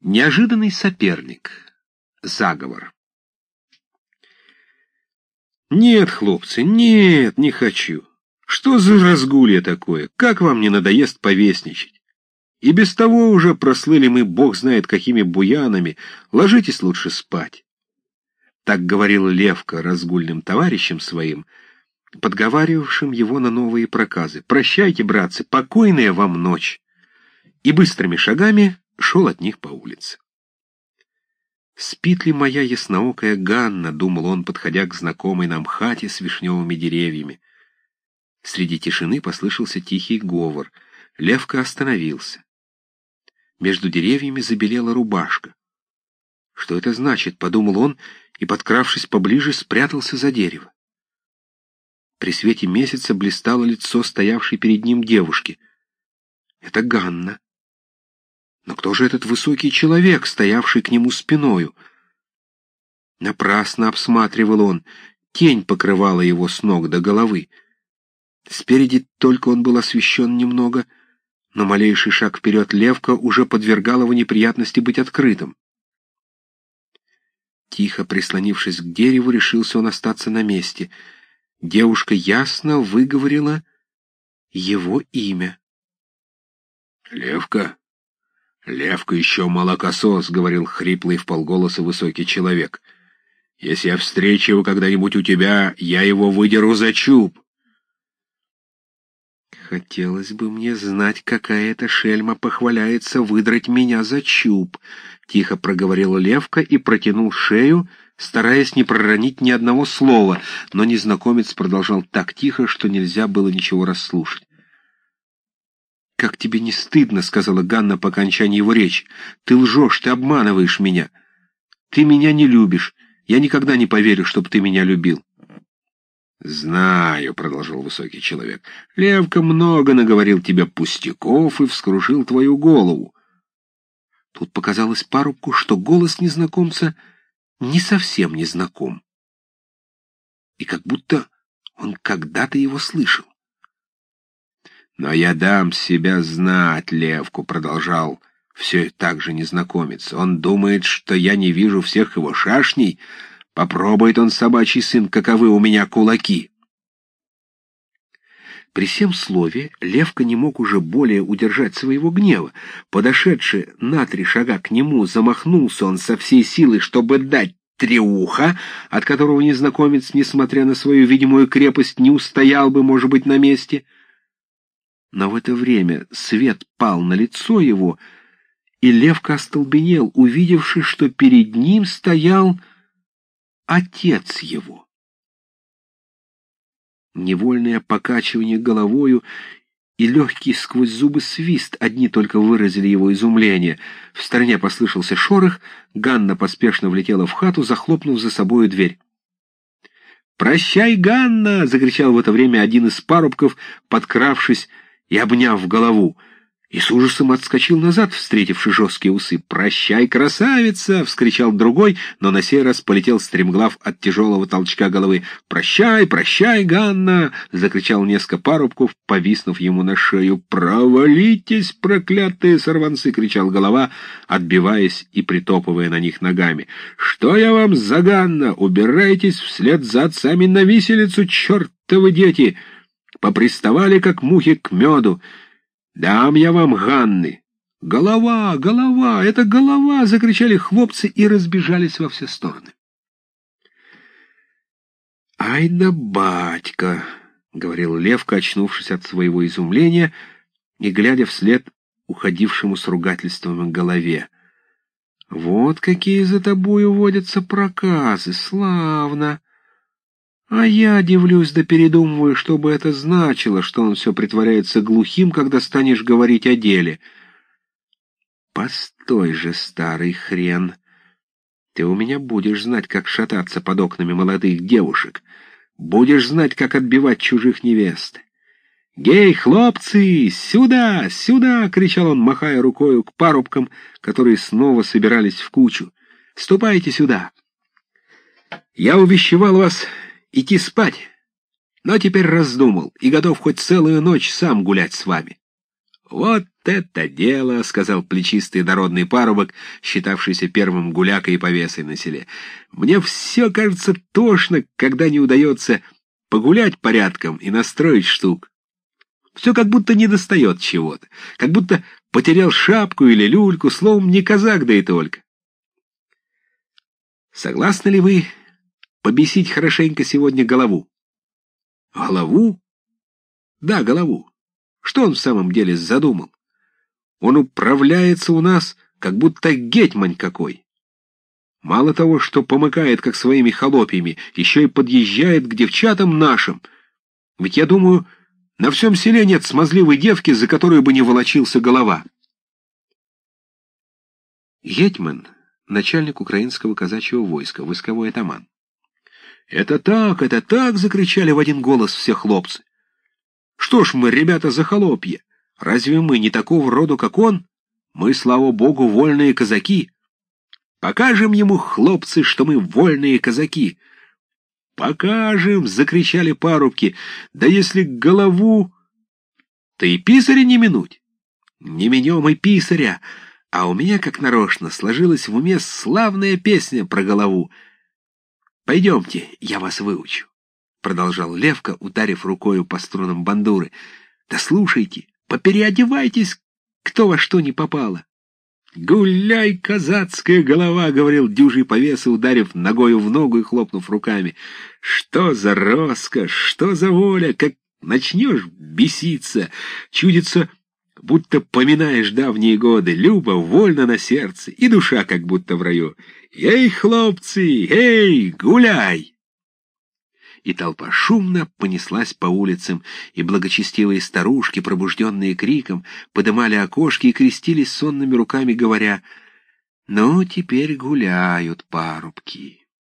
Неожиданный соперник. Заговор. «Нет, хлопцы, нет, не хочу. Что за разгулье такое? Как вам не надоест повесничать? И без того уже прослыли мы, бог знает какими буянами. Ложитесь лучше спать». Так говорил Левка разгульным товарищам своим, подговаривавшим его на новые проказы. «Прощайте, братцы, покойная вам ночь!» И быстрыми шагами шел от них по улице. «Спит ли моя ясноокая Ганна?» — думал он, подходя к знакомой нам хате с вишневыми деревьями. Среди тишины послышался тихий говор. Левка остановился. Между деревьями забелела рубашка. «Что это значит?» — подумал он, и, подкравшись поближе, спрятался за дерево. При свете месяца блистало лицо стоявшей перед ним девушки. «Это Ганна». Но кто же этот высокий человек, стоявший к нему спиною? Напрасно обсматривал он, тень покрывала его с ног до головы. Спереди только он был освещен немного, но малейший шаг вперед Левка уже подвергал его неприятности быть открытым. Тихо прислонившись к дереву, решился он остаться на месте. Девушка ясно выговорила его имя. «Левка?» «Левка еще молокосос», — говорил хриплый в полголоса высокий человек. «Если я встречу его когда-нибудь у тебя, я его выдеру за чуб». «Хотелось бы мне знать, какая эта шельма похваляется выдрать меня за чуб», — тихо проговорила Левка и протянул шею, стараясь не проронить ни одного слова, но незнакомец продолжал так тихо, что нельзя было ничего расслушать. «Как тебе не стыдно?» — сказала Ганна по окончании его речи. «Ты лжешь, ты обманываешь меня. Ты меня не любишь. Я никогда не поверю, чтобы ты меня любил». «Знаю», — продолжал высокий человек, — «Левка много наговорил тебе пустяков и вскружил твою голову». Тут показалось парубку, что голос незнакомца не совсем незнаком. И как будто он когда-то его слышал. «Но я дам себя знать, Левку», — продолжал все так же незнакомец. «Он думает, что я не вижу всех его шашней. Попробует он, собачий сын, каковы у меня кулаки». При всем слове Левка не мог уже более удержать своего гнева. Подошедший на три шага к нему, замахнулся он со всей силы, чтобы дать треуха, от которого незнакомец, несмотря на свою видимую крепость, не устоял бы, может быть, на месте — но в это время свет пал на лицо его, и Левка остолбенел, увидевши, что перед ним стоял отец его. Невольное покачивание головою и легкий сквозь зубы свист одни только выразили его изумление. В стороне послышался шорох, Ганна поспешно влетела в хату, захлопнув за собою дверь. «Прощай, Ганна!» — закричал в это время один из парубков, подкравшись и, обняв голову, и с ужасом отскочил назад, встретивши жесткие усы. «Прощай, красавица!» — вскричал другой, но на сей раз полетел стремглав от тяжелого толчка головы. «Прощай, прощай, Ганна!» — закричал несколько парубков, повиснув ему на шею. «Провалитесь, проклятые сорванцы!» — кричал голова, отбиваясь и притопывая на них ногами. «Что я вам за Ганна? Убирайтесь вслед за отцами на виселицу, чертовы дети!» Поприставали, как мухи к меду. Дам я вам Ганны. «Голова! Голова! Это голова!» — закричали хлопцы и разбежались во все стороны. «Ай да батька!» — говорил Левка, очнувшись от своего изумления и глядя вслед уходившему с ругательством голове. «Вот какие за тобой водятся проказы! Славно!» А я дивлюсь да передумываю, что бы это значило, что он все притворяется глухим, когда станешь говорить о деле. Постой же, старый хрен. Ты у меня будешь знать, как шататься под окнами молодых девушек. Будешь знать, как отбивать чужих невест. «Гей, хлопцы, сюда, сюда!» — кричал он, махая рукою к парубкам, которые снова собирались в кучу. «Ступайте сюда! Я увещевал вас идти спать, но теперь раздумал и готов хоть целую ночь сам гулять с вами. «Вот это дело!» — сказал плечистый народный парубок, считавшийся первым гулякой и повесой на селе. «Мне все кажется тошно, когда не удается погулять порядком и настроить штук. Все как будто недостает чего-то, как будто потерял шапку или люльку, словом, не казак, да и только. Согласны ли вы побесить хорошенько сегодня голову? Голову? Да, голову. Что он в самом деле задумал? Он управляется у нас, как будто гетьмань какой. Мало того, что помыкает, как своими холопьями, еще и подъезжает к девчатам нашим. Ведь я думаю, на всем селе нет смазливой девки, за которую бы не волочился голова. Гетьман — начальник украинского казачьего войска, войсковой атаман. «Это так, это так!» — закричали в один голос все хлопцы. «Что ж мы, ребята, за холопья? Разве мы не такого рода, как он? Мы, слава богу, вольные казаки. Покажем ему, хлопцы, что мы вольные казаки!» «Покажем!» — закричали парубки. «Да если голову...» «Да и писаря не минуть!» «Не минем и писаря!» А у меня, как нарочно, сложилась в уме славная песня про голову. «Пойдемте, я вас выучу», — продолжал Левка, ударив рукою по струнам бандуры. «Да слушайте, попереодевайтесь, кто во что не попало». «Гуляй, казацкая голова!» — говорил дюжий повеса, ударив ногою в ногу и хлопнув руками. «Что за роскошь, что за воля! Как начнешь беситься, чудится, будто поминаешь давние годы, любо, вольно на сердце, и душа как будто в раю. Эй, хлопцы, эй, гуляй!» И толпа шумно понеслась по улицам, и благочестивые старушки, пробужденные криком, подымали окошки и крестились сонными руками, говоря «Ну, теперь гуляют парубки».